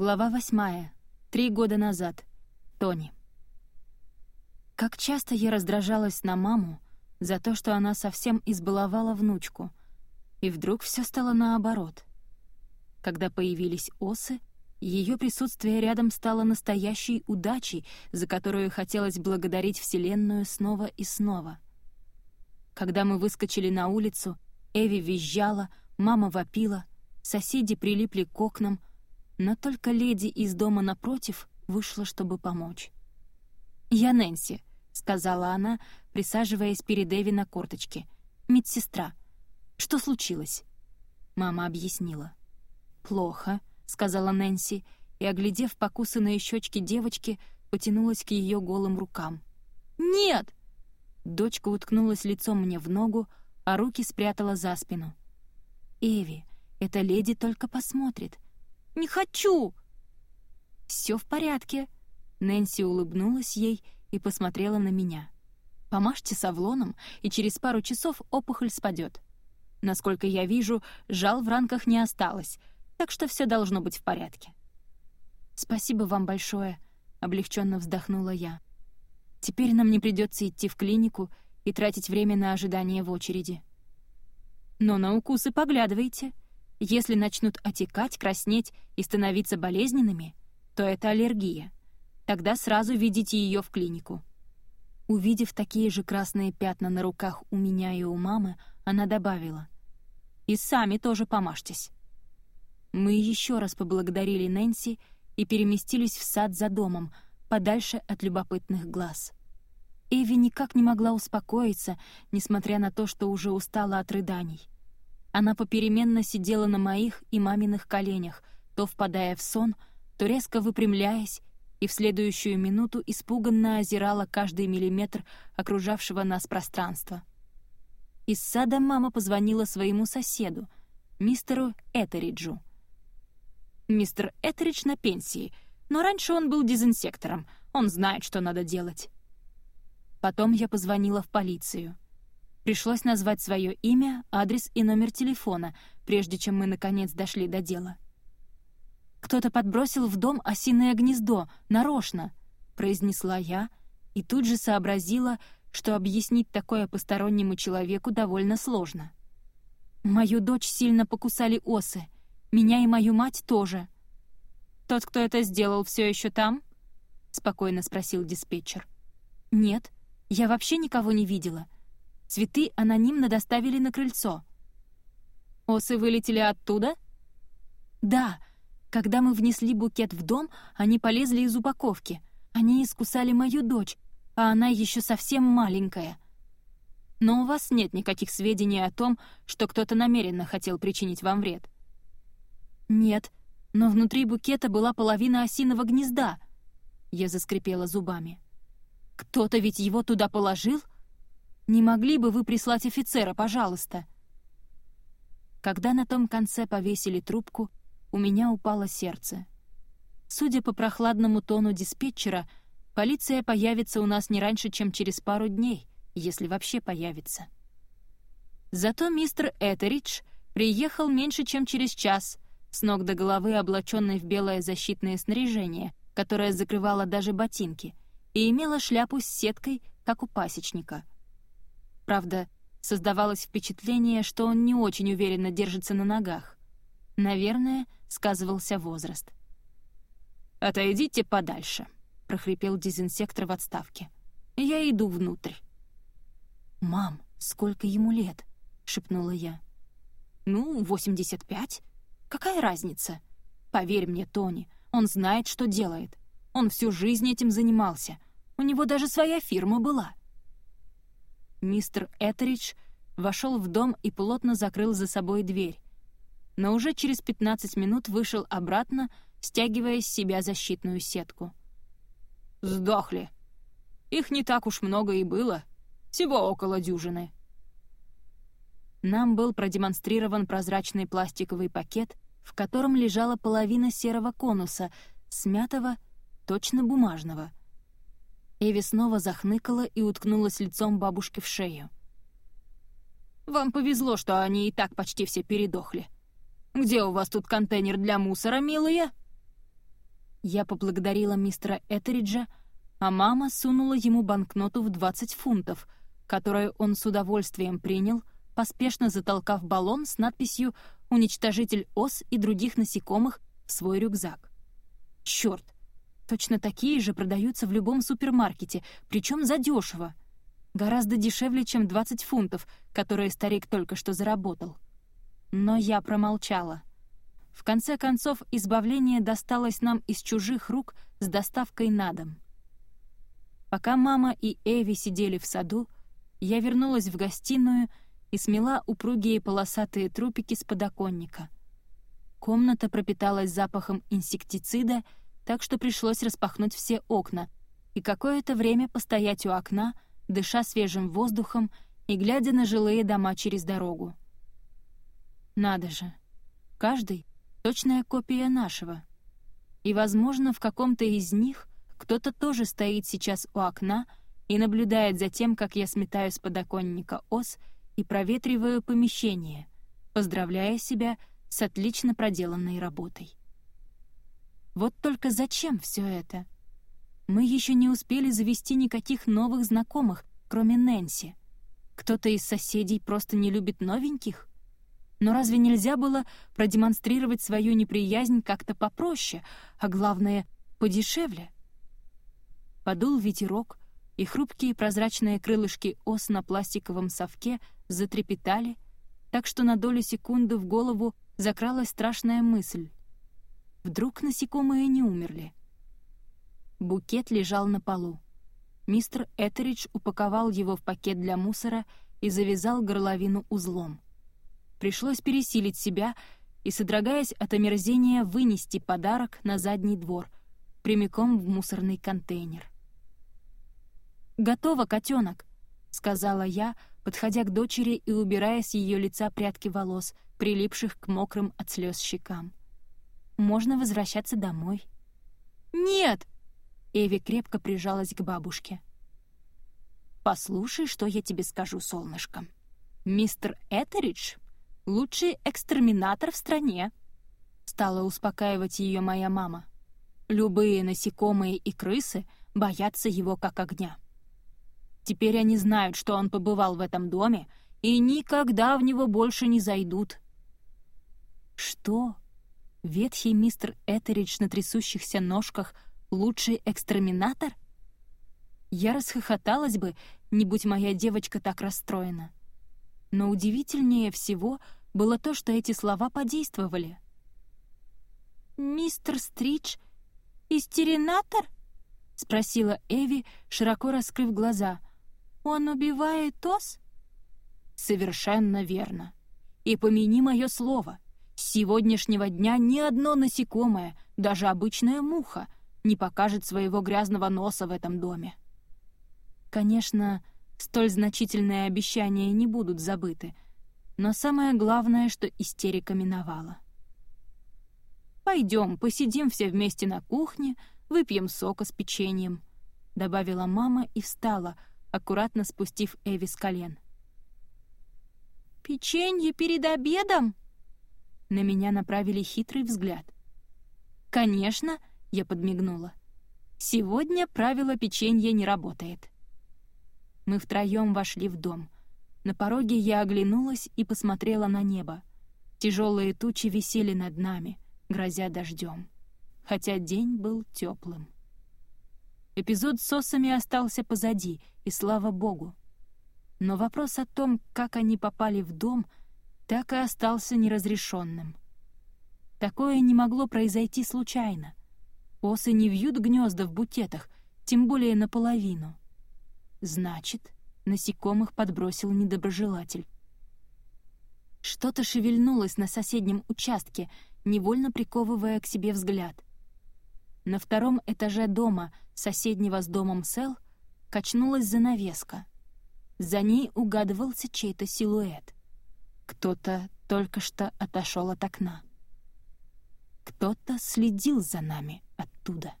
Глава восьмая. Три года назад. Тони. Как часто я раздражалась на маму за то, что она совсем избаловала внучку, и вдруг все стало наоборот. Когда появились осы, ее присутствие рядом стало настоящей удачей, за которую хотелось благодарить Вселенную снова и снова. Когда мы выскочили на улицу, Эви визжала, мама вопила, соседи прилипли к окнам, но только леди из дома напротив вышла, чтобы помочь. «Я Нэнси», — сказала она, присаживаясь перед Эви на корточке. «Медсестра. Что случилось?» Мама объяснила. «Плохо», — сказала Нэнси, и, оглядев покусанные щечки девочки, потянулась к ее голым рукам. «Нет!» Дочка уткнулась лицом мне в ногу, а руки спрятала за спину. «Эви, эта леди только посмотрит. Не хочу!» «Все в порядке», — Нэнси улыбнулась ей и посмотрела на меня. «Помажьте савлоном, и через пару часов опухоль спадет. Насколько я вижу, жал в ранках не осталось, так что все должно быть в порядке». «Спасибо вам большое», — облегченно вздохнула я. «Теперь нам не придется идти в клинику и тратить время на ожидание в очереди». «Но на укусы поглядывайте», если начнут отекать, краснеть и становиться болезненными, то это аллергия. Тогда сразу ведите ее в клинику. Увидев такие же красные пятна на руках у меня и у мамы, она добавила. «И сами тоже помажьтесь». Мы еще раз поблагодарили Нэнси и переместились в сад за домом, подальше от любопытных глаз. Эви никак не могла успокоиться, несмотря на то, что уже устала от рыданий. Она попеременно сидела на моих и маминых коленях, то впадая в сон, то резко выпрямляясь, и в следующую минуту испуганно озирала каждый миллиметр окружавшего нас пространства. Из сада мама позвонила своему соседу, мистеру Этериджу. «Мистер Этеридж на пенсии, но раньше он был дезинсектором, он знает, что надо делать». Потом я позвонила в полицию — Пришлось назвать свое имя, адрес и номер телефона, прежде чем мы, наконец, дошли до дела. «Кто-то подбросил в дом осиное гнездо, нарочно», — произнесла я, и тут же сообразила, что объяснить такое постороннему человеку довольно сложно. «Мою дочь сильно покусали осы, меня и мою мать тоже». «Тот, кто это сделал, все еще там?» — спокойно спросил диспетчер. «Нет, я вообще никого не видела», — Цветы анонимно доставили на крыльцо. «Осы вылетели оттуда?» «Да. Когда мы внесли букет в дом, они полезли из упаковки. Они искусали мою дочь, а она еще совсем маленькая». «Но у вас нет никаких сведений о том, что кто-то намеренно хотел причинить вам вред?» «Нет, но внутри букета была половина осиного гнезда». Я заскрипела зубами. «Кто-то ведь его туда положил?» Не могли бы вы прислать офицера, пожалуйста?» Когда на том конце повесили трубку, у меня упало сердце. Судя по прохладному тону диспетчера, полиция появится у нас не раньше, чем через пару дней, если вообще появится. Зато мистер Этеридж приехал меньше, чем через час, с ног до головы облаченный в белое защитное снаряжение, которое закрывало даже ботинки, и имела шляпу с сеткой, как у пасечника — Правда, создавалось впечатление, что он не очень уверенно держится на ногах. Наверное, сказывался возраст. «Отойдите подальше», — прохрипел дезинсектор в отставке. «Я иду внутрь». «Мам, сколько ему лет?» — шепнула я. «Ну, 85. Какая разница? Поверь мне, Тони, он знает, что делает. Он всю жизнь этим занимался. У него даже своя фирма была. Мистер Этеридж вошел в дом и плотно закрыл за собой дверь. Но уже через 15 минут вышел обратно, стягивая с себя защитную сетку. «Сдохли. Их не так уж много и было. Всего около дюжины». Нам был продемонстрирован прозрачный пластиковый пакет, в котором лежала половина серого конуса, смятого, точно бумажного — Эви снова захныкала и уткнулась лицом бабушке в шею. «Вам повезло, что они и так почти все передохли. Где у вас тут контейнер для мусора, милые?» Я поблагодарила мистера Этериджа, а мама сунула ему банкноту в 20 фунтов, которую он с удовольствием принял, поспешно затолкав баллон с надписью «Уничтожитель ос и других насекомых» в свой рюкзак. Черт! Точно такие же продаются в любом супермаркете, причем задешево. Гораздо дешевле, чем 20 фунтов, которые старик только что заработал. Но я промолчала. В конце концов, избавление досталось нам из чужих рук с доставкой на дом. Пока мама и Эви сидели в саду, я вернулась в гостиную и смела упругие полосатые трупики с подоконника. Комната пропиталась запахом инсектицида — так что пришлось распахнуть все окна и какое-то время постоять у окна, дыша свежим воздухом и глядя на жилые дома через дорогу. Надо же, каждый — точная копия нашего. И, возможно, в каком-то из них кто-то тоже стоит сейчас у окна и наблюдает за тем, как я сметаю с подоконника ос и проветриваю помещение, поздравляя себя с отлично проделанной работой. Вот только зачем все это? Мы еще не успели завести никаких новых знакомых, кроме Нэнси. Кто-то из соседей просто не любит новеньких? Но разве нельзя было продемонстрировать свою неприязнь как-то попроще, а главное, подешевле? Подул ветерок, и хрупкие прозрачные крылышки ос на пластиковом совке затрепетали, так что на долю секунды в голову закралась страшная мысль. Вдруг насекомые не умерли? Букет лежал на полу. Мистер Этеридж упаковал его в пакет для мусора и завязал горловину узлом. Пришлось пересилить себя и, содрогаясь от омерзения, вынести подарок на задний двор, прямиком в мусорный контейнер. «Готово, котенок», — сказала я, подходя к дочери и убирая с ее лица прядки волос, прилипших к мокрым от слез щекам можно возвращаться домой. «Нет!» — Эви крепко прижалась к бабушке. «Послушай, что я тебе скажу, солнышко. Мистер Этеридж — лучший экстерминатор в стране», — стала успокаивать ее моя мама. «Любые насекомые и крысы боятся его как огня. Теперь они знают, что он побывал в этом доме, и никогда в него больше не зайдут». «Что?» Ветхий мистер Этеридж на трясущихся ножках — лучший экстреминатор? Я расхохоталась бы, не будь моя девочка так расстроена. Но удивительнее всего было то, что эти слова подействовали. «Мистер Стридж — истеринатор?» — спросила Эви, широко раскрыв глаза. «Он убивает ос?» «Совершенно верно. И помяни мое слово — с сегодняшнего дня ни одно насекомое, даже обычная муха, не покажет своего грязного носа в этом доме. Конечно, столь значительные обещания не будут забыты, но самое главное, что истерика миновала. «Пойдем, посидим все вместе на кухне, выпьем сока с печеньем», — добавила мама и встала, аккуратно спустив Эви с колен. «Печенье перед обедом?» На меня направили хитрый взгляд. «Конечно», — я подмигнула. «Сегодня правило печенья не работает». Мы втроем вошли в дом. На пороге я оглянулась и посмотрела на небо. Тяжелые тучи висели над нами, грозя дождем, хотя день был теплым. Эпизод с сосами остался позади, и слава богу. Но вопрос о том, как они попали в дом — так и остался неразрешенным. Такое не могло произойти случайно. Осы не вьют гнезда в букетах, тем более наполовину. Значит, насекомых подбросил недоброжелатель. Что-то шевельнулось на соседнем участке, невольно приковывая к себе взгляд. На втором этаже дома, соседнего с домом Сел, качнулась занавеска. За ней угадывался чей-то силуэт. Кто-то только что отошел от окна. Кто-то следил за нами оттуда.